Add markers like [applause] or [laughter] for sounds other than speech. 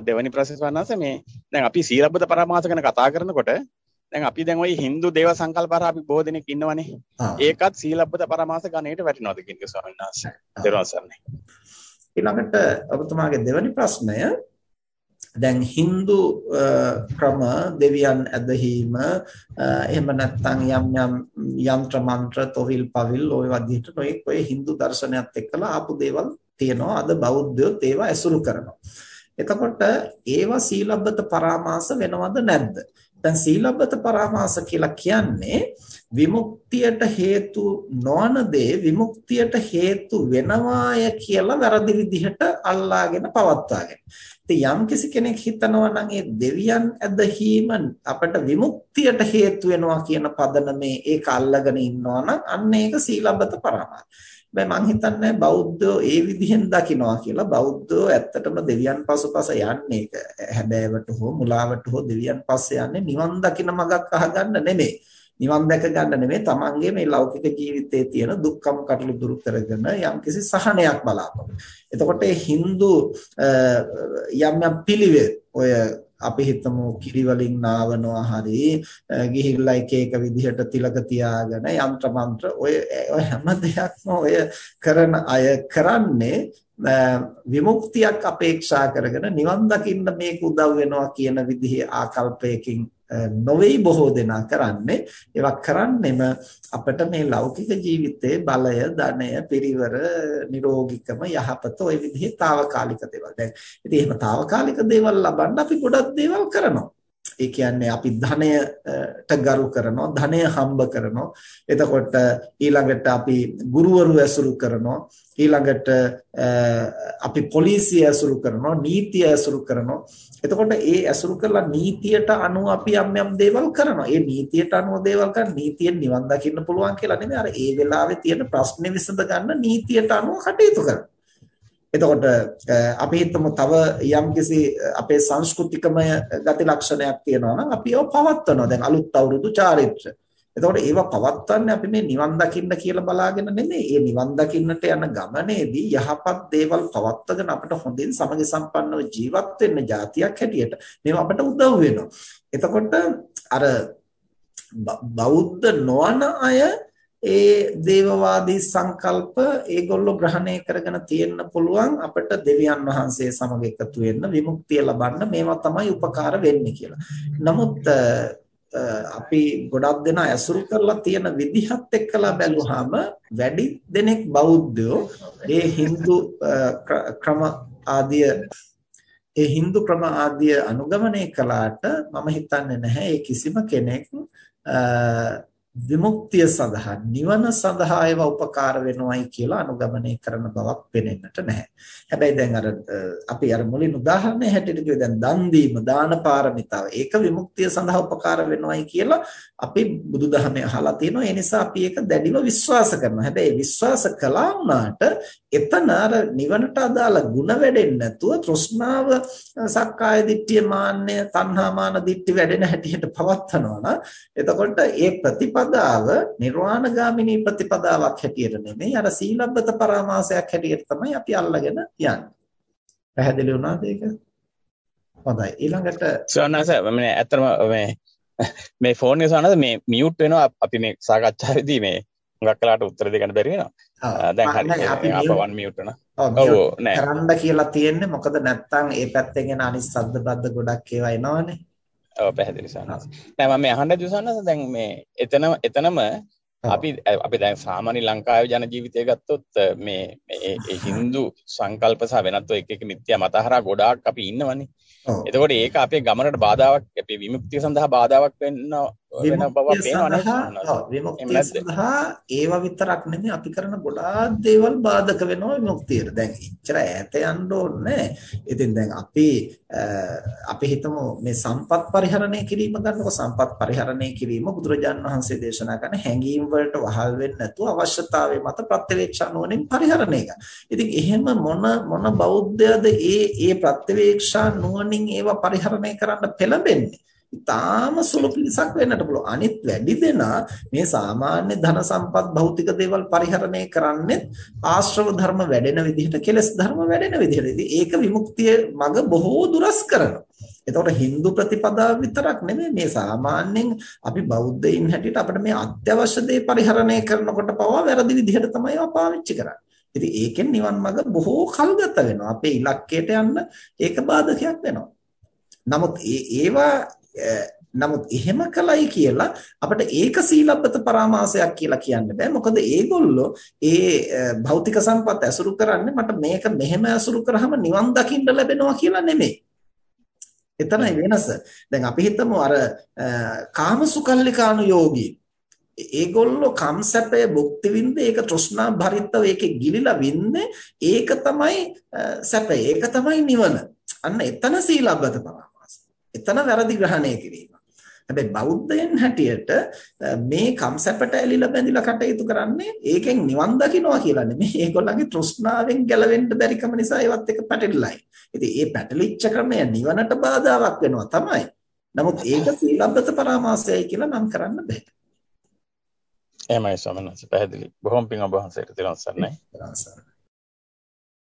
දෙවනි ප්‍රසෙස් වන්නස මේ දැන් අපි සීලබ්බත පරමාස ගැන කතා කරනකොට දැන් අපි දැන් ওই Hindu දේව සංකල්ප හරහා අපි බොහෝ දෙනෙක් ඉන්නවනේ. ඒකත් සීලබ්බත පරමාස ගණයට වැටෙනවද කියන්නේ ස්වාමීන් වහන්සේ. දරුවන් සරණයි. ඊළඟට ඔබතුමාගේ දෙවැනි ප්‍රශ්නය දැන් Hindu ක්‍රම දෙවියන් ඇදහිීම එහෙම නැත්නම් යම් යම් යంత్ర මන්ත්‍ර තොවිල් පවිල් ওই වදිහට නොයෙක් ඔය Hindu දර්ශනයත් එක්කලා ආපු දේවල් තියෙනවා අද බෞද්ධයෝ ඒවා ඇසුරු කරනවා එතකොට ඒවා සීලබ්බත පරාමාස වෙනවද නැද්ද දැන් සීලබ්බත පරාමාස කියලා කියන්නේ විමුක්තියට හේතු නොවන දේ විමුක්තියට හේතු වෙනවාය කියලා වැරදි විදිහට අල්ලාගෙන පවත්වාගෙන. ඉතින් යම් කිසි කෙනෙක් හිතනවා නම් ඒ දෙවියන් ඇදහිීම අපට විමුක්තියට හේතු වෙනවා කියන පදනමේ ඒක අල්ලගෙන ඉන්නවා නම් අන්න ඒක සීලබ්බත පරාමාස. හැබැයි මං හිතන්නේ බෞද්ධෝ ඒ විදිහෙන් දකිනවා කියලා බෞද්ධෝ ඇත්තටම දෙවියන් පසුපස යන්නේ හැබෑවට හෝ මුලාවට හෝ දෙවියන් පස්සේ යන්නේ නිවන් දකින මගක් අහගන්න නෙමෙයි. නිවන් දැක ගන්න නෙමෙයි. තමන්ගේ මේ ලෞකික ජීවිතයේ තියෙන දුක්ඛම් කටළු දුරු කරගෙන යම්කිසි සහනයක් බලාපොරොත්තු. එතකොට මේ Hindu යම් යම් පිළිවෙත් ඔය අපි හිතමු කිරි වලින් නාවනවා හරි ගිහිල්ලා එක එක විදිහට තිලක තියාගෙන යంత్ర මන්ත්‍ර ඔය හැම දෙයක්ම ඔය කරන අය කරන්නේ විමුක්තියක් අපේක්ෂා කරගෙන නිවන් දකින්න මේක උදව් වෙනවා කියන විදිහේ ආකල්පයකින් නොවේ බොහෝ දෙනා කරන්නේ. ඒවා කරන්නෙම අපිට මේ ලෞකික ජීවිතයේ බලය ධනය පිරිවර නිරෝගිකම යහපත ওই විදිහේ తాවකාලික දේවල්. දැන් ඉතින් එහෙම తాවකාලික දේවල් ලබන්න අපි ගොඩක් දේවල් කරනවා. ඒ කියන්නේ අපි ධනයට ගරු කරනවා ධනය හම්බ කරනවා. එතකොට ඊළඟට අපි ගුරුවරු ඇසුරු කරනවා. ඊළඟට අපි පොලිසිය ඇසුරු කරනවා නීතිය ඇසුරු කරනවා. එතකොට ඒ ඇසුරු කරලා නීතියට අනුව අපි යම් යම් දේවල් කරනවා. ඒ නීතියට අනුව දේවල් කරන නීතියෙන් නිවන් දකින්න පුළුවන් කියලා නෙමෙයි. අර ඒ වෙලාවේ තියෙන ප්‍රශ්නේ විසඳ ගන්න නීතියට අනුව කටයුතු කරනවා. එතකොට අපි හිතමු තව යම්කිසි අපේ සංස්කෘතිකමය ගති ලක්ෂණයක් තියෙනවා නම් අපි ඒව පවත්වනවා. දැන් අලුත් අවුරුදු චාරිත්‍ර. එතකොට ඒව පවත්වන්නේ අපි මේ නිවන් දකින්න කියලා බලාගෙන නෙමෙයි. ඒ නිවන් දකින්නට යන ගමනේදී යහපත් දේවල් පවත්වගෙන අපිට හොඳින් සමගි සම්පන්නව ජීවත් වෙන්න જાතියක් හැටියට මේවා අපිට උදව් වෙනවා. එතකොට අර බෞද්ධ නොවන අය ඒ දේවවාදී සංකල්ප ඒගොල්ලෝ ග්‍රහණය කරගෙන තියෙන්න පුළුවන් අපිට දෙවියන් වහන්සේ සමග එකතු වෙන්න විමුක්තිය ලබන්න මේවා තමයි උපකාර වෙන්නේ කියලා. නමුත් අපි ගොඩක් දෙනා ඇසුරු කරලා තියෙන විදිහත් එක්කලා බැලුවාම වැඩි දෙනෙක් බෞද්ධයෝ ඒ Hindu ක්‍රම ආදිය ඒ Hindu ක්‍රම ආදිය අනුගමනය කළාට මම හිතන්නේ නැහැ ඒ කිසිම කෙනෙක් විමුක්තිය සඳහා නිවන සඳහා ඒවා උපකාර වෙනවයි කියලා අනුගමනය කරන බවක් පෙනෙන්නට නැහැ. හැබැයි දැන් අර අපි අර මුලින් උදාහරණය හැටියට කිව්වේ දැන් දන් දීම දාන පාරමිතාව ඒක විමුක්තිය සඳහා උපකාර වෙනවයි කියලා අපි බුදුදහමේ අහලා තියෙනවා. ඒ නිසා අපි ඒක දැඩිව විශ්වාස කරනවා. හැබැයි විශ්වාස කළා වුණාට එතන අර නිවනට අදාළ ಗುಣ වැඩෙන්නේ නැතුව තෘෂ්ණාව සක්කාය දිට්ඨිය මාන්නය තණ්හා මාන දිට්ඨි වැඩෙන හැටියට පවත්නවා නම් එතකොට ඒ ප්‍රතිපදාව නිර්වාණගාමිනී ප්‍රතිපදාවක් හැටියට නෙමෙයි අර සීලබ්බත පරාමාසයක් හැටියට තමයි අපි අල්ලගෙන යන්නේ. පැහැදිලි වුණාද ඒක? හොඳයි. ඊළඟට සෝනස මේ ඇත්තම මේ [laughs] මේ ෆෝන් එක සනද මේ මියුට් වෙනවා අපි මේ සාකච්ඡාවේදී මේ හුඟක් කලකට උත්තර දෙන්න බැරි වෙනවා. දැන් හරි අපි අපවන් මියුට් වෙනවා. ඔව් නෑ. කරන්න කියලා තියෙන්නේ මොකද නැත්තම් ඒ පැත්තෙන් එන අනිත් ශබ්ද බද්ද ගොඩක් ඒවා එනවනේ. ඔව් පැහැදිලි සනස. නෑ මම මේ අහන්න දුසනස දැන් මේ එතනම එතනම අපි අපි දැන් සාමාන්‍ය ලංකාවේ ජන ජීවිතය ගත්තොත් මේ මේ හින්දු සංකල්ප සහ වෙනත් එක එක මිත්‍යා මත හරහා ගොඩාක් අපි ඉන්නවනේ. එතකොට ඒක අපේ ගමනට බාධාවක් අපේ විමුක්තිය සඳහා බාධාවක් වෙන්න වෙන බව පේනවනේ. විමුක්තිය සඳහා ඒව විතරක් නෙමෙයි අපි කරන ගොඩාක් දේවල් බාධක වෙනවා විමුක්තියට. දැන් ඉච්චර ඈත යන්න ඕනේ ඉතින් දැන් අපි අපි හිතමු මේ සම්පත් පරිහරණය කිරීම ගන්නකො සම්පත් පරිහරණය කිරීම බුදුරජාණන් වහන්සේ දේශනා කරන හැඟීම් වලට වහල් වෙන්නේ නැතුව අවශ්‍යතාවය මත ප්‍රත්‍යවේක්ෂා නුවණින් පරිහරණය කරනවා. ඉතින් එහෙම මොන මොන බෞද්ධයද ඒ ඒ ප්‍රත්‍යවේක්ෂා නුවණින් ඒවා පරිහරණය කරන්න පෙළඹෙන්නේ? ඉතාම සුළු පිරිසක් වෙන්නට පුළුවන්. අනිත් වැඩි දෙනා මේ සාමාන්‍ය ධන සම්පත් භෞතික දේවල් පරිහරණය කරන්නේ ආශ්‍රව ධර්ම වැඩෙන විදිහට කෙලස් ධර්ම වැඩෙන විදිහට. ඉතින් ඒක විමුක්තිය මඟ බොහෝ දුරස් කරනවා. එතකොට Hindu ප්‍රතිපදාව විතරක් නෙමෙයි මේ සාමාන්‍යයෙන් අපි බෞද්ධයින් හැටියට අපිට මේ අත්‍යවශ්‍ය දේ පරිහරණය කරනකොට පවා වැරදි විදිහට තමයි ඒවා පාවිච්චි කරන්නේ. ඉතින් ඒකෙන් නිවන් මඟ බොහෝ කල් ගත වෙනවා. අපේ ඉලක්කයට යන්න ඒක බාධකයක් වෙනවා. නමුත් ඒවා නමුත් එහෙම කලයි කියලා අපිට ඒක සීලබ්බත පරාමාසයක් කියලා කියන්න බෑ. මොකද ඒගොල්ලෝ ඒ භෞතික සම්පත් ඇසුරු කරන්නේ මට මේක මෙහෙම ඇසුරු කරාම නිවන් දකින්න ලැබෙනවා කියලා නෙමෙයි. එතනයි වෙනස. දැන් අපි හිතමු අර කාමසුකල්ලිකානු යෝගී ඒගොල්ලෝ කම්සැපය භුක්ති විඳ ඒක තෘෂ්ණා භරිතව ඒකේ ගිලිලා වින්නේ ඒක තමයි සැපය ඒක තමයි නිවන අන්න එතන සීලබ්බත පරාමාස එතන වැරදි ග්‍රහණය කිරීම. හැබැයි බෞද්ධයන් හැටියට මේ කම්සැපට ඇලිලා බැඳිලා කටයුතු කරන්නේ ඒකෙන් නිවන් දකින්නවා කියලා නෙමෙයි. ඒගොල්ලන්ගේ තෘෂ්ණාවෙන් ගැලවෙන්න බැරිකම නිසා ඒවත් එක පැටලිලායි ඉතින් මේ පැටලිච්ච ක්‍රමය නිවනට බාධාවක් වෙනවා තමයි. නමුත් ඒක සීලබ්බත පරාමාසයයි කියලා නම් කරන්න බෑ. එහෙමයි ස්වාමීන් වහන්සේ. පැහැදිලි. බොහොම පිං ඔබ වහන්සේට තිරසන්නයි.